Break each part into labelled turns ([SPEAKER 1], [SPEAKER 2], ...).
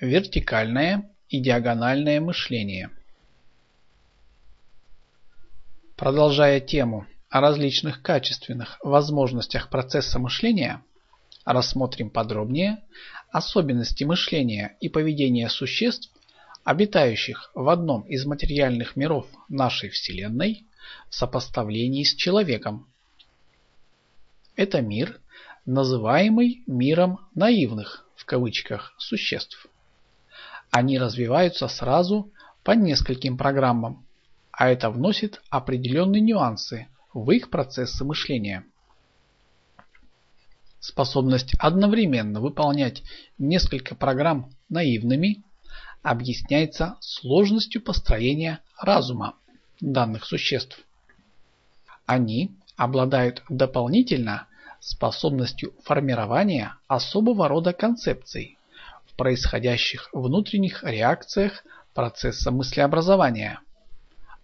[SPEAKER 1] Вертикальное и диагональное мышление. Продолжая тему о различных качественных возможностях процесса мышления, рассмотрим подробнее особенности мышления и поведения существ, обитающих в одном из материальных миров нашей Вселенной в сопоставлении с человеком. Это мир, называемый миром наивных в кавычках существ. Они развиваются сразу по нескольким программам, а это вносит определенные нюансы в их процессы мышления. Способность одновременно выполнять несколько программ наивными объясняется сложностью построения разума данных существ. Они обладают дополнительно способностью формирования особого рода концепций происходящих внутренних реакциях процесса мыслеобразования,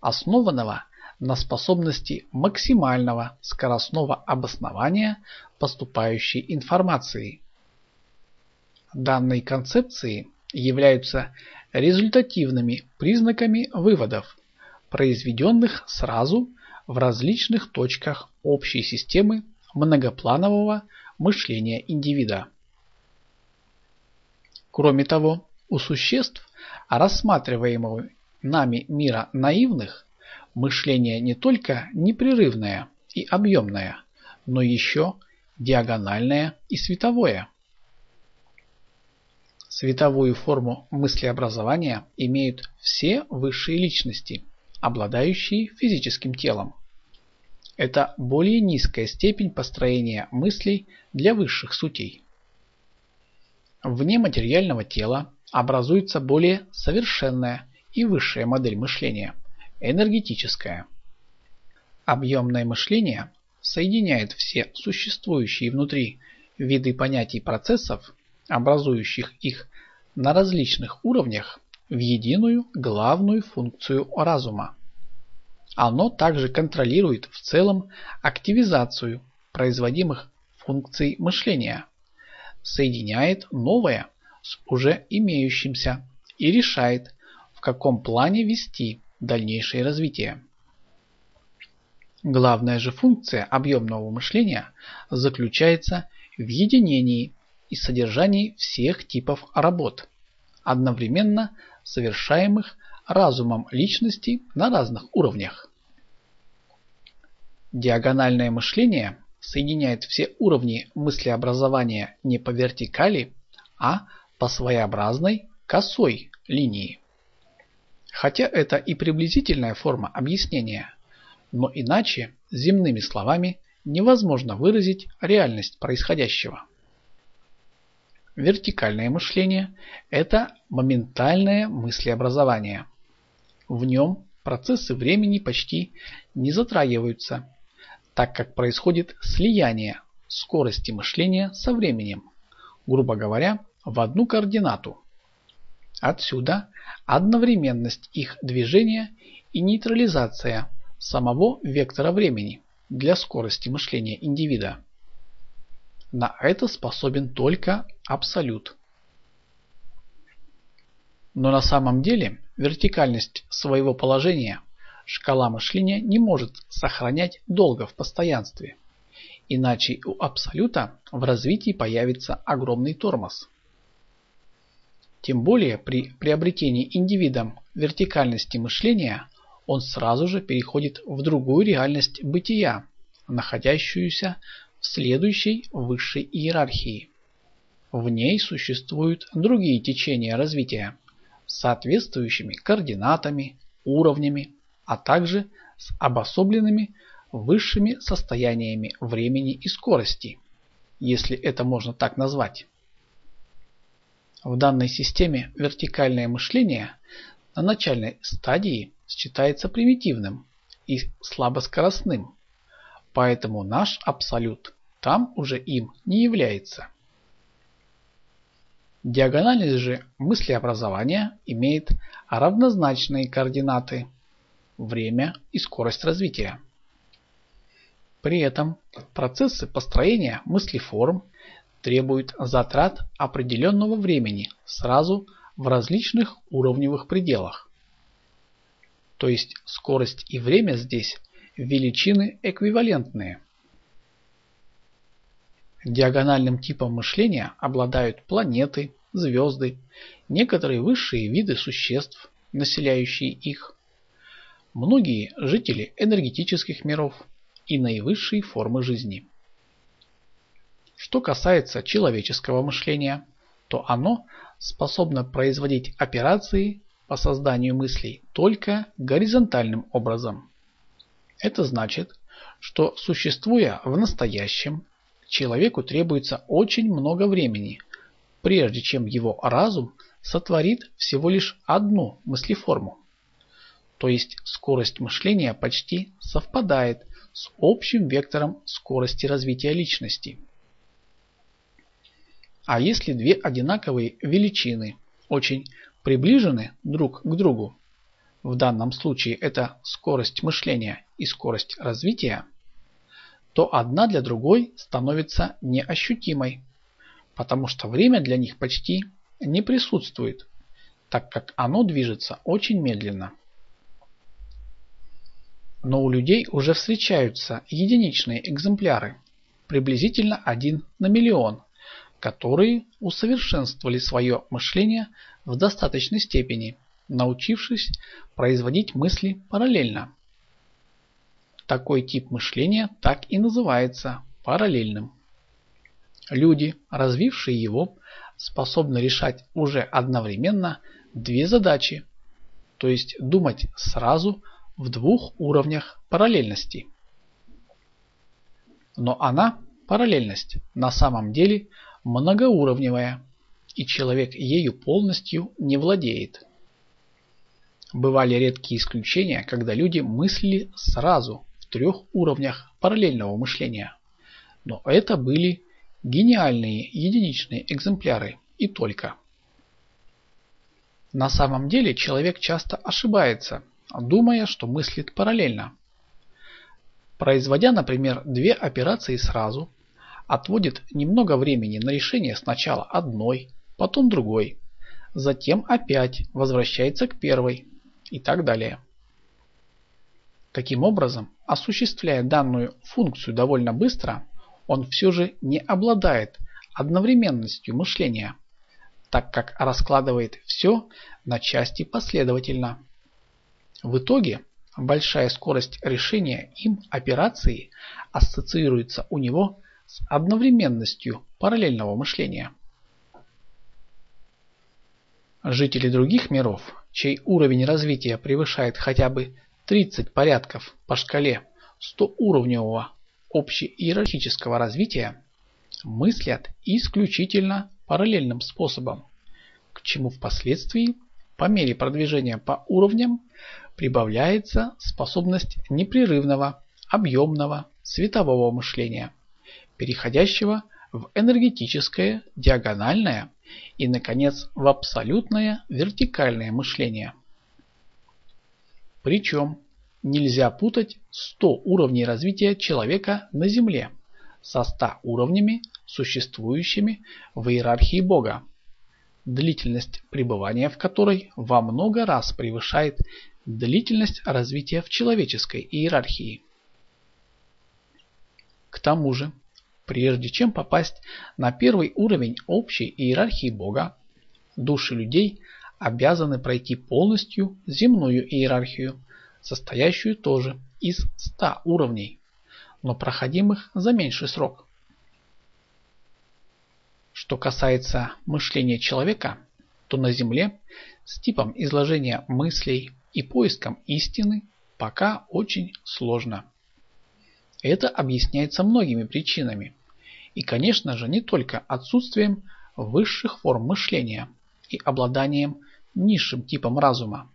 [SPEAKER 1] основанного на способности максимального скоростного обоснования поступающей информации. Данные концепции являются результативными признаками выводов, произведенных сразу в различных точках общей системы многопланового мышления индивида. Кроме того, у существ, рассматриваемого нами мира наивных, мышление не только непрерывное и объемное, но еще диагональное и световое. Световую форму мыслеобразования имеют все высшие личности, обладающие физическим телом. Это более низкая степень построения мыслей для высших сутей. Вне материального тела образуется более совершенная и высшая модель мышления – энергетическая. Объемное мышление соединяет все существующие внутри виды понятий процессов, образующих их на различных уровнях, в единую главную функцию разума. Оно также контролирует в целом активизацию производимых функций мышления, соединяет новое с уже имеющимся и решает, в каком плане вести дальнейшее развитие. Главная же функция объемного мышления заключается в единении и содержании всех типов работ, одновременно совершаемых разумом личности на разных уровнях. Диагональное мышление соединяет все уровни мыслеобразования не по вертикали, а по своеобразной косой линии. Хотя это и приблизительная форма объяснения, но иначе земными словами невозможно выразить реальность происходящего. Вертикальное мышление – это моментальное мыслеобразование. В нем процессы времени почти не затрагиваются, так как происходит слияние скорости мышления со временем, грубо говоря, в одну координату. Отсюда одновременность их движения и нейтрализация самого вектора времени для скорости мышления индивида. На это способен только абсолют. Но на самом деле вертикальность своего положения шкала мышления не может сохранять долго в постоянстве. Иначе у абсолюта в развитии появится огромный тормоз. Тем более при приобретении индивидом вертикальности мышления он сразу же переходит в другую реальность бытия, находящуюся в следующей высшей иерархии. В ней существуют другие течения развития соответствующими координатами, уровнями, а также с обособленными высшими состояниями времени и скорости, если это можно так назвать. В данной системе вертикальное мышление на начальной стадии считается примитивным и слабоскоростным, поэтому наш абсолют там уже им не является. Диагональность же мыслеобразования имеет равнозначные координаты время и скорость развития. При этом процессы построения мыслеформ требуют затрат определенного времени сразу в различных уровневых пределах. То есть скорость и время здесь величины эквивалентные. Диагональным типом мышления обладают планеты, звезды, некоторые высшие виды существ, населяющие их, многие жители энергетических миров и наивысшие формы жизни. Что касается человеческого мышления, то оно способно производить операции по созданию мыслей только горизонтальным образом. Это значит, что существуя в настоящем, человеку требуется очень много времени, прежде чем его разум сотворит всего лишь одну мыслеформу. То есть скорость мышления почти совпадает с общим вектором скорости развития личности. А если две одинаковые величины очень приближены друг к другу, в данном случае это скорость мышления и скорость развития, то одна для другой становится неощутимой, потому что время для них почти не присутствует, так как оно движется очень медленно. Но у людей уже встречаются единичные экземпляры, приблизительно один на миллион, которые усовершенствовали свое мышление в достаточной степени, научившись производить мысли параллельно. Такой тип мышления так и называется параллельным. Люди, развившие его, способны решать уже одновременно две задачи, то есть думать сразу в двух уровнях параллельности. Но она, параллельность, на самом деле – многоуровневая, и человек ею полностью не владеет. Бывали редкие исключения, когда люди мыслили сразу в трех уровнях параллельного мышления. Но это были гениальные единичные экземпляры и только. На самом деле человек часто ошибается, думая, что мыслит параллельно. Производя, например, две операции сразу, отводит немного времени на решение сначала одной, потом другой, затем опять возвращается к первой и так далее. Таким образом, осуществляя данную функцию довольно быстро, он все же не обладает одновременностью мышления, так как раскладывает все на части последовательно. В итоге большая скорость решения им операции ассоциируется у него с одновременностью параллельного мышления. Жители других миров, чей уровень развития превышает хотя бы 30 порядков по шкале 100-уровневого общеиерархического развития, мыслят исключительно параллельным способом, к чему впоследствии, по мере продвижения по уровням, прибавляется способность непрерывного, объемного, светового мышления – переходящего в энергетическое, диагональное и, наконец, в абсолютное вертикальное мышление. Причем нельзя путать 100 уровней развития человека на Земле со 100 уровнями, существующими в иерархии Бога, длительность пребывания в которой во много раз превышает длительность развития в человеческой иерархии. К тому же, Прежде чем попасть на первый уровень общей иерархии Бога, души людей обязаны пройти полностью земную иерархию, состоящую тоже из 100 уровней, но проходимых за меньший срок. Что касается мышления человека, то на Земле с типом изложения мыслей и поиском истины пока очень сложно. Это объясняется многими причинами. И, конечно же, не только отсутствием высших форм мышления и обладанием низшим типом разума,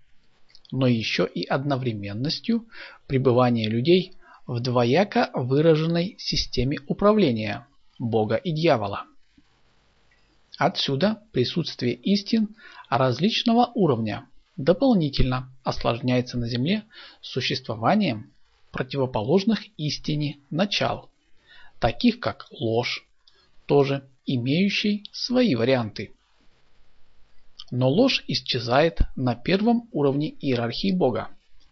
[SPEAKER 1] но еще и одновременностью пребывания людей в двояко выраженной системе управления Бога и дьявола. Отсюда присутствие истин различного уровня дополнительно осложняется на Земле существованием противоположных истине начал, таких как ложь, тоже имеющий свои варианты. Но ложь исчезает на первом уровне иерархии Бога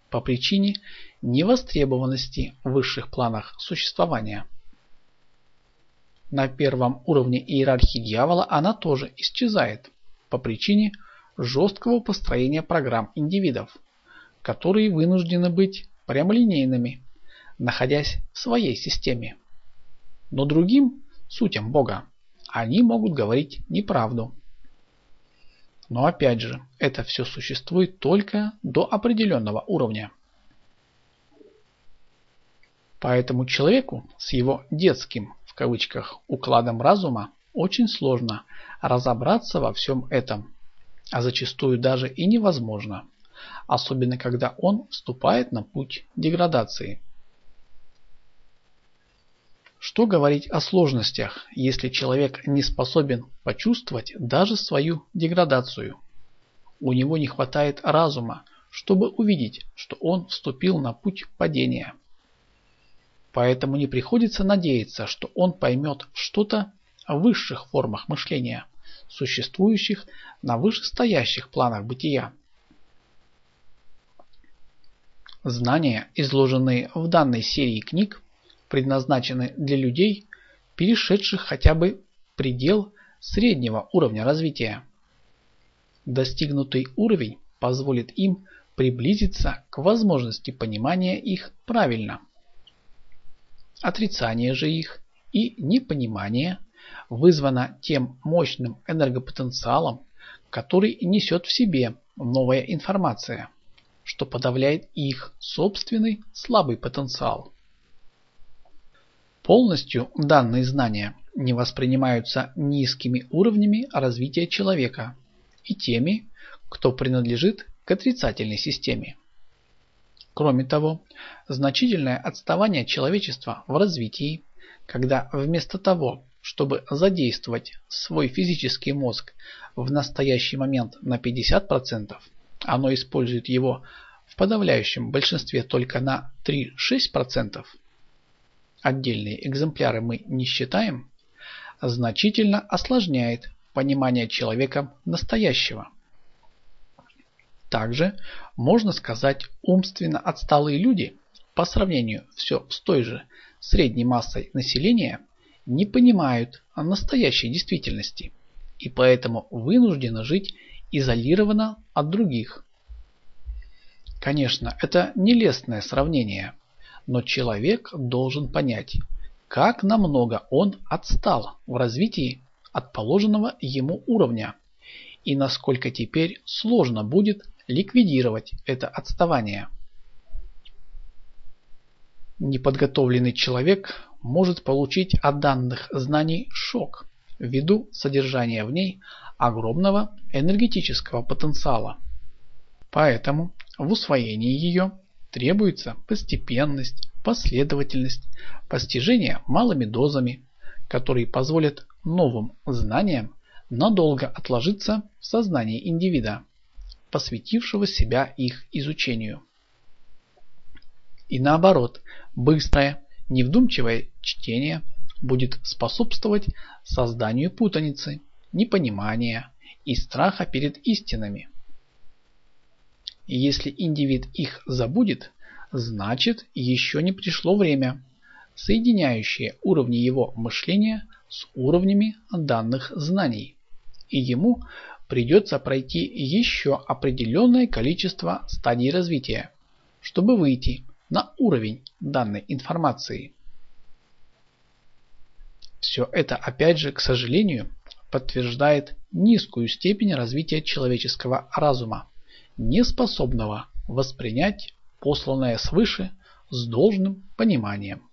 [SPEAKER 1] по причине невостребованности в высших планах существования. На первом уровне иерархии дьявола она тоже исчезает по причине жесткого построения программ индивидов, которые вынуждены быть прямолинейными, находясь в своей системе. Но другим сутям Бога они могут говорить неправду. Но опять же, это все существует только до определенного уровня. Поэтому человеку с его «детским» в кавычках укладом разума очень сложно разобраться во всем этом, а зачастую даже и невозможно, особенно когда он вступает на путь деградации. Что говорить о сложностях, если человек не способен почувствовать даже свою деградацию? У него не хватает разума, чтобы увидеть, что он вступил на путь падения. Поэтому не приходится надеяться, что он поймет что-то о высших формах мышления, существующих на вышестоящих планах бытия. Знания, изложенные в данной серии книг, предназначены для людей, перешедших хотя бы предел среднего уровня развития. Достигнутый уровень позволит им приблизиться к возможности понимания их правильно. Отрицание же их и непонимание вызвано тем мощным энергопотенциалом, который несет в себе новая информация, что подавляет их собственный слабый потенциал. Полностью данные знания не воспринимаются низкими уровнями развития человека и теми, кто принадлежит к отрицательной системе. Кроме того, значительное отставание человечества в развитии, когда вместо того, чтобы задействовать свой физический мозг в настоящий момент на 50%, оно использует его в подавляющем большинстве только на 3-6%, отдельные экземпляры мы не считаем, значительно осложняет понимание человеком настоящего. Также можно сказать умственно отсталые люди по сравнению все с той же средней массой населения не понимают о настоящей действительности и поэтому вынуждены жить изолированно от других. Конечно, это нелестное сравнение – но человек должен понять, как намного он отстал в развитии от положенного ему уровня и насколько теперь сложно будет ликвидировать это отставание. Неподготовленный человек может получить от данных знаний шок ввиду содержания в ней огромного энергетического потенциала. Поэтому в усвоении ее требуется постепенность, последовательность, постижение малыми дозами, которые позволят новым знаниям надолго отложиться в сознании индивида, посвятившего себя их изучению. И наоборот, быстрое, невдумчивое чтение будет способствовать созданию путаницы, непонимания и страха перед истинами – и если индивид их забудет, значит еще не пришло время, соединяющее уровни его мышления с уровнями данных знаний. И ему придется пройти еще определенное количество стадий развития, чтобы выйти на уровень данной информации. Все это опять же, к сожалению, подтверждает низкую степень развития человеческого разума неспособного воспринять посланное свыше с должным пониманием.